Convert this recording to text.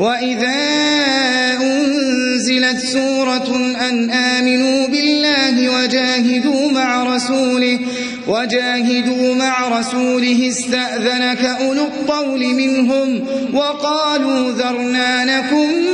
وإذا أنزلت سورة أن آمنوا بالله وجاهدوا مع رسوله وجاهدوا مع رسوله استأذنك أولو الطول منهم وقالوا ذرنا نكن